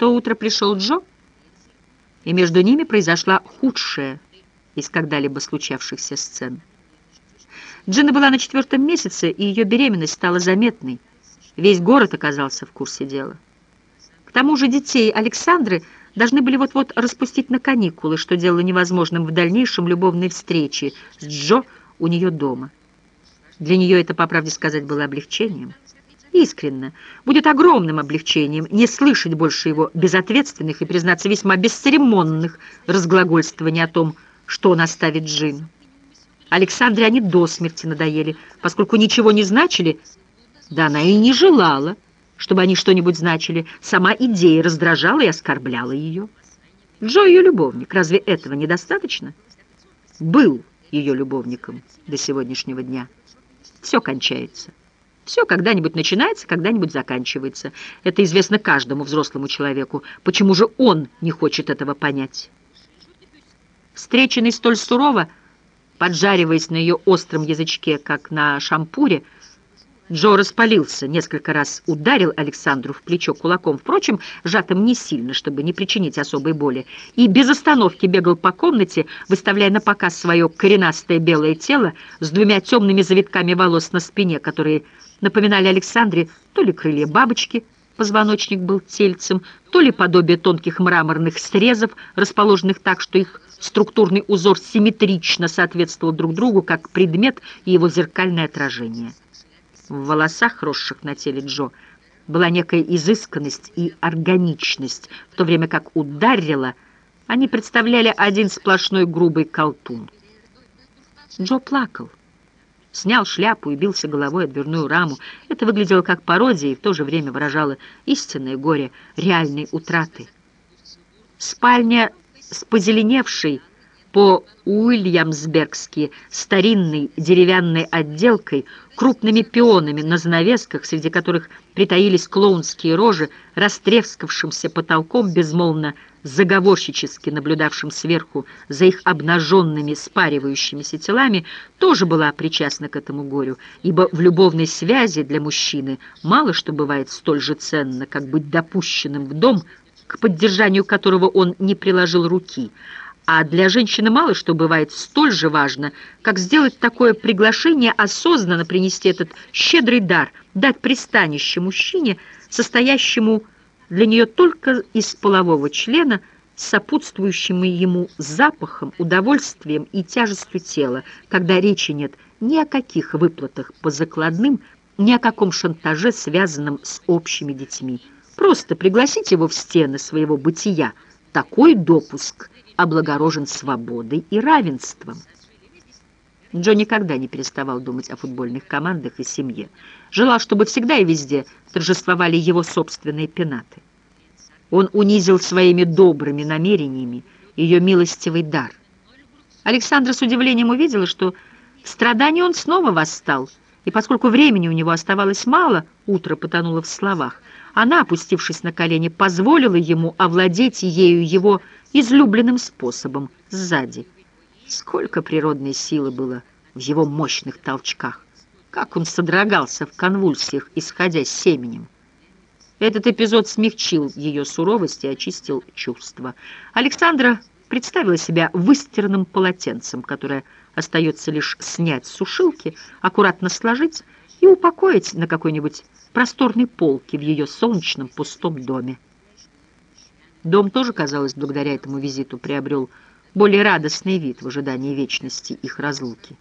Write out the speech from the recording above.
то утро пришел Джо, и между ними произошла худшая из когда-либо случавшихся сцен. Джина была на четвертом месяце, и ее беременность стала заметной. Весь город оказался в курсе дела. К тому же детей Александры должны были вот-вот распустить на каникулы, что делало невозможным в дальнейшем любовной встречи с Джо у нее дома. Для нее это, по правде сказать, было облегчением. Искренно. Будет огромным облегчением не слышать больше его безответственных и, признаться, весьма бесцеремонных разглагольствований о том, что он оставит Джин. Александре они до смерти надоели, поскольку ничего не значили, да она и не желала, чтобы они что-нибудь значили. Сама идея раздражала и оскорбляла ее. Джо ее любовник. Разве этого недостаточно? Был ее любовником до сегодняшнего дня. Все кончается. Все когда-нибудь начинается, когда-нибудь заканчивается. Это известно каждому взрослому человеку. Почему же он не хочет этого понять? Встреченный столь сурово, поджариваясь на ее остром язычке, как на шампуре, Джо распалился, несколько раз ударил Александру в плечо кулаком, впрочем, сжатым не сильно, чтобы не причинить особой боли, и без остановки бегал по комнате, выставляя на показ свое коренастое белое тело с двумя темными завитками волос на спине, которые напоминали Александре то ли крылья бабочки, позвоночник был тельцем, то ли подобие тонких мраморных срезов, расположенных так, что их структурный узор симметрично соответствовал друг другу, как предмет и его зеркальное отражение. В волосах, росших на теле Джо, была некая изысканность и органичность, в то время как у Даррела они представляли один сплошной грубый колтун. Джо плакал, снял шляпу и бился головой о дверную раму. Это выглядело как пародия и в то же время выражало истинное горе реальной утраты. Спальня с позеленевшей, по-уильямсбергски старинной деревянной отделкой, крупными пионами на занавесках, среди которых притаились клоунские рожи, растрескавшимся потолком, безмолвно заговорщически наблюдавшим сверху за их обнаженными спаривающимися телами, тоже была причастна к этому горю, ибо в любовной связи для мужчины мало что бывает столь же ценно, как быть допущенным в дом, к поддержанию которого он не приложил руки, а для женщины мало что бывает столь же важно, как сделать такое приглашение, осознанно принести этот щедрый дар, дать пристанище мужчине, состоящему для нее только из полового члена, сопутствующим ему запахом, удовольствием и тяжестью тела, когда речи нет ни о каких выплатах по закладным, ни о каком шантаже, связанном с общими детьми. Просто пригласить его в стены своего бытия. Такой допуск – облагорожен свободой и равенством. Джо никогда не переставал думать о футбольных командах и семье. Желал, чтобы всегда и везде торжествовали его собственные пенаты. Он унизил своими добрыми намерениями ее милостивый дар. Александра с удивлением увидела, что в страдании он снова восстал, и поскольку времени у него оставалось мало, утро потонуло в словах, она, опустившись на колени, позволила ему овладеть ею его излюбленным способом, сзади. Сколько природной силы было в его мощных толчках! Как он содрогался в конвульсиях, исходя семенем! Этот эпизод смягчил ее суровость и очистил чувства. Александра представила себя выстиранным полотенцем, которое остается лишь снять с сушилки, аккуратно сложить и упокоить на какой-нибудь просторной полке в ее солнечном пустом доме. Дом тоже, казалось, благодаря этому визиту приобрел более радостный вид в ожидании вечности их разлуки.